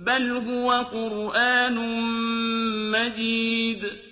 بَلْ هُوَ قُرْآنٌ مَّجِيدٌ.